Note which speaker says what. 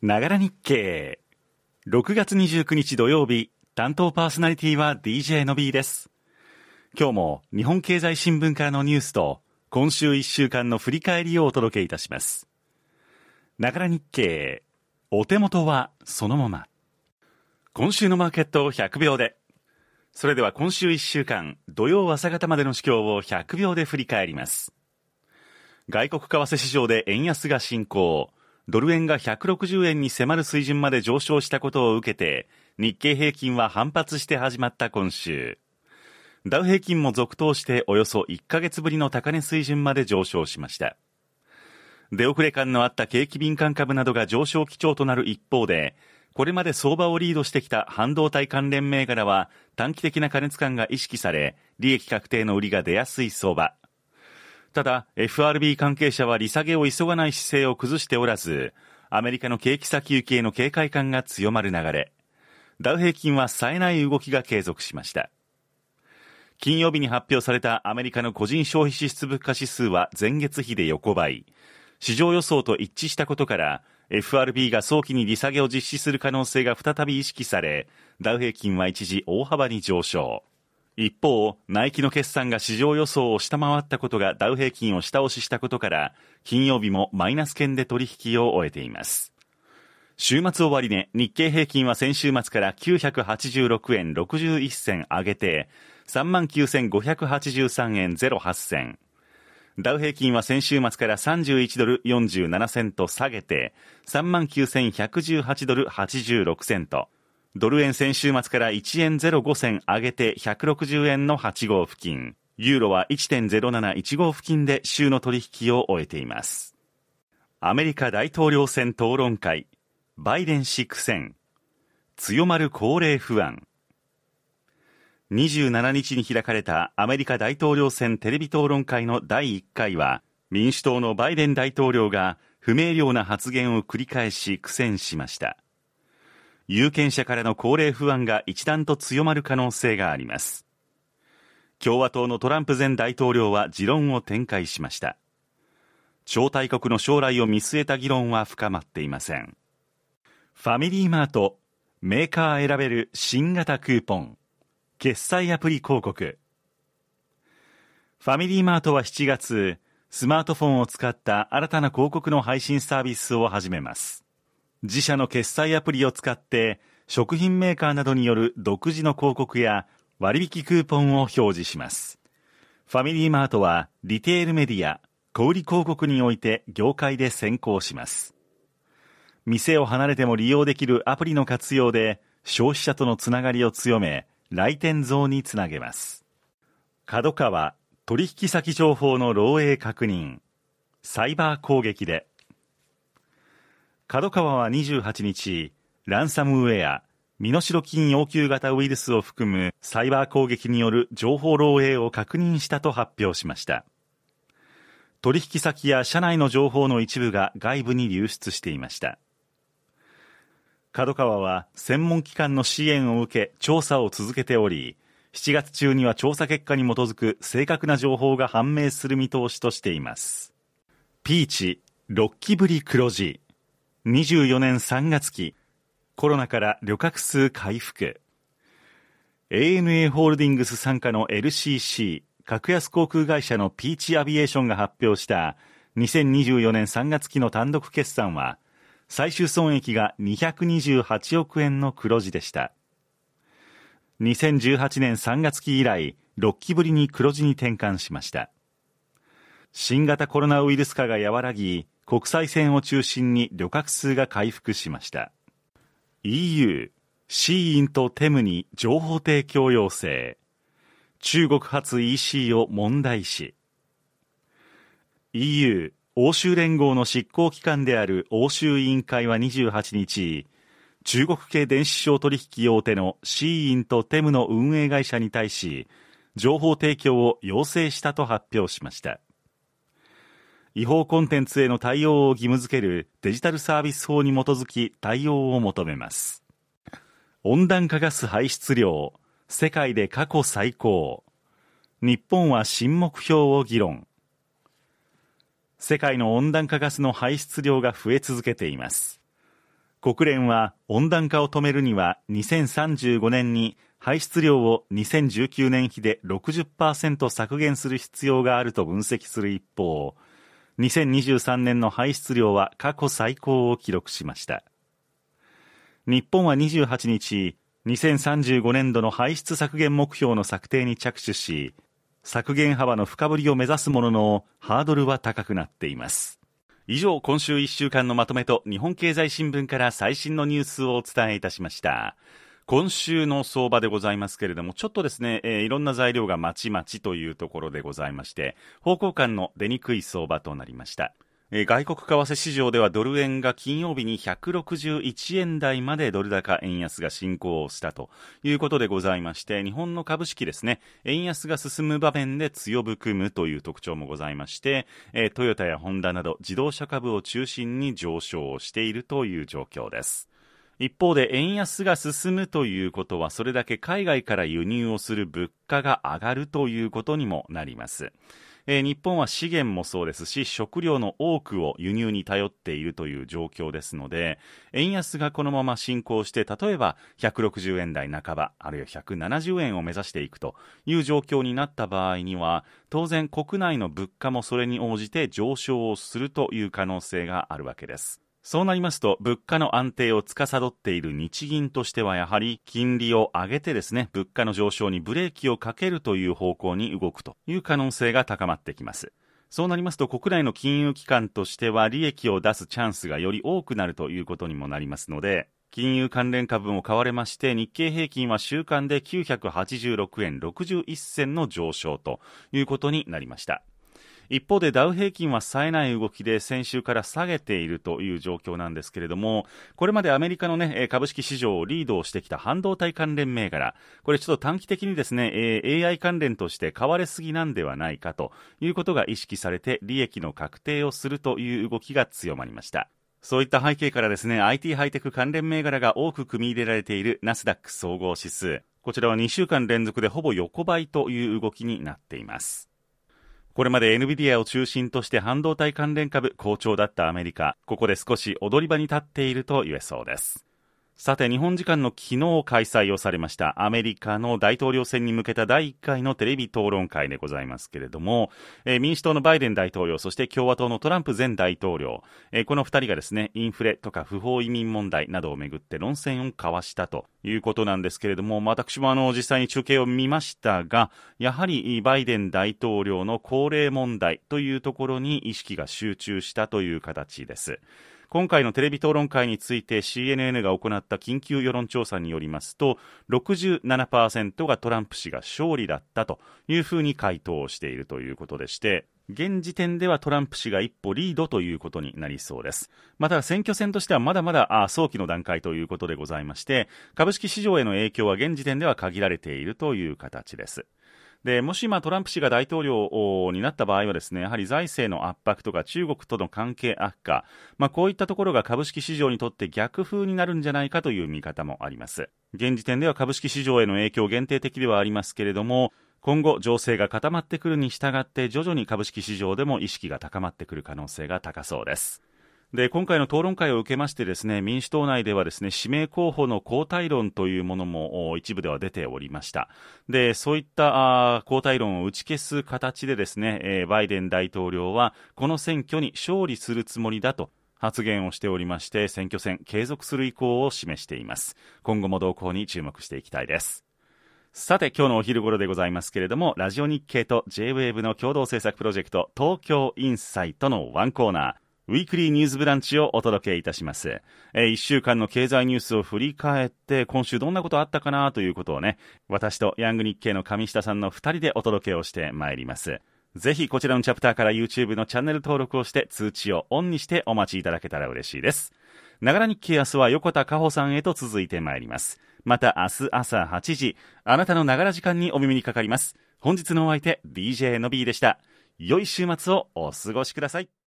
Speaker 1: ながら日経。6月29日土曜日、担当パーソナリティは DJ の B です。今日も日本経済新聞からのニュースと、今週1週間の振り返りをお届けいたします。ながら日経。お手元はそのまま。今週のマーケットを100秒で。それでは今週1週間、土曜朝方までの市況を100秒で振り返ります。外国為替市場で円安が進行。ドル円が160円に迫る水準まで上昇したことを受けて、日経平均は反発して始まった今週。ダウ平均も続投しておよそ1ヶ月ぶりの高値水準まで上昇しました。出遅れ感のあった景気敏感株などが上昇基調となる一方で、これまで相場をリードしてきた半導体関連銘柄は短期的な過熱感が意識され、利益確定の売りが出やすい相場。ただ、FRB 関係者は利下げを急がない姿勢を崩しておらず、アメリカの景気先行きへの警戒感が強まる流れ、ダウ平均は冴えない動きが継続しました。金曜日に発表されたアメリカの個人消費支出物価指数は前月比で横ばい、市場予想と一致したことから、FRB が早期に利下げを実施する可能性が再び意識され、ダウ平均は一時大幅に上昇。一方、ナイキの決算が市場予想を下回ったことがダウ平均を下押ししたことから、金曜日もマイナス圏で取引を終えています。週末終値、日経平均は先週末から986円61銭上げて、39,583円08銭。ダウ平均は先週末から31ドル47セント下げて、39,118ドル86セント。ドル円先週末から1円05銭上げて160円の8号付近。ユーロは1.0715付近で週の取引を終えています。アメリカ大統領選討論会。バイデン氏苦戦。強まる高齢不安。27日に開かれたアメリカ大統領選テレビ討論会の第1回は、民主党のバイデン大統領が不明瞭な発言を繰り返し苦戦しました。有権者からの高齢不安が一段と強まる可能性があります。共和党のトランプ前大統領は持論を展開しました。超大国の将来を見据えた議論は深まっていません。ファミリーマート、メーカー選べる新型クーポン、決済アプリ広告。ファミリーマートは7月、スマートフォンを使った新たな広告の配信サービスを始めます。自社の決済アプリを使って食品メーカーなどによる独自の広告や割引クーポンを表示します。ファミリーマートはリテールメディア、小売広告において業界で先行します。店を離れても利用できるアプリの活用で消費者とのつながりを強め、来店増につなげます。角川取引先情報の漏洩確認、サイバー攻撃で角川は28日、ランサムウェア、身代金要求型ウイルスを含むサイバー攻撃による情報漏洩を確認したと発表しました。取引先や社内の情報の一部が外部に流出していました。角川は専門機関の支援を受け調査を続けており、7月中には調査結果に基づく正確な情報が判明する見通しとしています。ピーチ、6期ぶり黒字。24年3月期、コロナから旅客数回復。ANA ホールディングス傘下の LCC、格安航空会社のピーチアビエーションが発表した2024年3月期の単独決算は、最終損益が228億円の黒字でした。2018年3月期以来、6期ぶりに黒字に転換しました。新型コロナウイルス化が和らぎ、国際線を中心に旅客数が回復しました。EU、シーインとテムに情報提供要請。中国発 EC を問題視。EU、欧州連合の執行機関である欧州委員会は28日、中国系電子商取引大手のシーインとテムの運営会社に対し、情報提供を要請したと発表しました。違法コンテンツへの対応を義務付けるデジタルサービス法に基づき対応を求めます。温暖化ガス排出量、世界で過去最高。日本は新目標を議論。世界の温暖化ガスの排出量が増え続けています。国連は温暖化を止めるには2035年に排出量を2019年比で60%削減する必要があると分析する一方、2023年の排出量は過去最高を記録しました。日本は28日、2035年度の排出削減目標の策定に着手し、削減幅の深掘りを目指すものの、ハードルは高くなっています。以上、今週1週間のまとめと日本経済新聞から最新のニュースをお伝えいたしました。今週の相場でございますけれども、ちょっとですね、えー、いろんな材料がまちまちというところでございまして、方向感の出にくい相場となりました。えー、外国為替市場ではドル円が金曜日に161円台までドル高円安が進行したということでございまして、日本の株式ですね、円安が進む場面で強含むという特徴もございまして、えー、トヨタやホンダなど自動車株を中心に上昇しているという状況です。一方で円安が進むということはそれだけ海外から輸入をする物価が上がるということにもなります。えー、日本は資源もそうですし食料の多くを輸入に頼っているという状況ですので円安がこのまま進行して例えば160円台半ばあるいは170円を目指していくという状況になった場合には当然国内の物価もそれに応じて上昇をするという可能性があるわけです。そうなりますと、物価の安定を司っている日銀としてはやはり、金利を上げてですね、物価の上昇にブレーキをかけるという方向に動くという可能性が高まってきます。そうなりますと、国内の金融機関としては利益を出すチャンスがより多くなるということにもなりますので、金融関連株も買われまして、日経平均は週間で986円61銭の上昇ということになりました。一方でダウ平均は冴えない動きで先週から下げているという状況なんですけれども、これまでアメリカのね、株式市場をリードしてきた半導体関連銘柄、これちょっと短期的にですね、AI 関連として買われすぎなんではないかということが意識されて利益の確定をするという動きが強まりました。そういった背景からですね、IT ハイテク関連銘柄が多く組み入れられているナスダック総合指数。こちらは2週間連続でほぼ横ばいという動きになっています。これまで NVIDIA を中心として半導体関連株好調だったアメリカ、ここで少し踊り場に立っていると言えそうです。さて、日本時間の昨日開催をされましたアメリカの大統領選に向けた第1回のテレビ討論会でございますけれども、えー、民主党のバイデン大統領、そして共和党のトランプ前大統領、えー、この2人がですね、インフレとか不法移民問題などをめぐって論戦を交わしたということなんですけれども、私もあの実際に中継を見ましたが、やはりバイデン大統領の高齢問題というところに意識が集中したという形です。今回のテレビ討論会について CNN が行った緊急世論調査によりますと67%がトランプ氏が勝利だったというふうに回答しているということでして現時点ではトランプ氏が一歩リードということになりそうです。また選挙戦としてはまだまだ早期の段階ということでございまして、株式市場への影響は現時点では限られているという形です。でもし今、トランプ氏が大統領になった場合はですねやはり財政の圧迫とか中国との関係悪化、まあ、こういったところが株式市場にとって逆風になるんじゃないかという見方もあります。現時点では株式市場への影響限定的ではありますけれども今後、情勢が固まってくるに従って徐々に株式市場でも意識が高まってくる可能性が高そうです。で今回の討論会を受けましてですね民主党内ではですね指名候補の交代論というものも一部では出ておりました。でそういった交代論を打ち消す形でですね、えー、バイデン大統領はこの選挙に勝利するつもりだと発言をしておりまして選挙戦継続する意向を示しています。今後も動向に注目していきたいです。さて、今日のお昼頃でございますけれども、ラジオ日経と JWAVE の共同制作プロジェクト、東京インサイトのワンコーナー、ウィークリーニュースブランチをお届けいたします。えー、一週間の経済ニュースを振り返って、今週どんなことあったかなということをね、私とヤング日経の上下さんの二人でお届けをしてまいります。ぜひこちらのチャプターから YouTube のチャンネル登録をして通知をオンにしてお待ちいただけたら嬉しいです。ながら日経明日は横田加穂さんへと続いてまいります。また明日朝8時、あなたのながら時間にお耳にかかります。本日のお相手、DJ の B でした。良い週末をお過ごしください。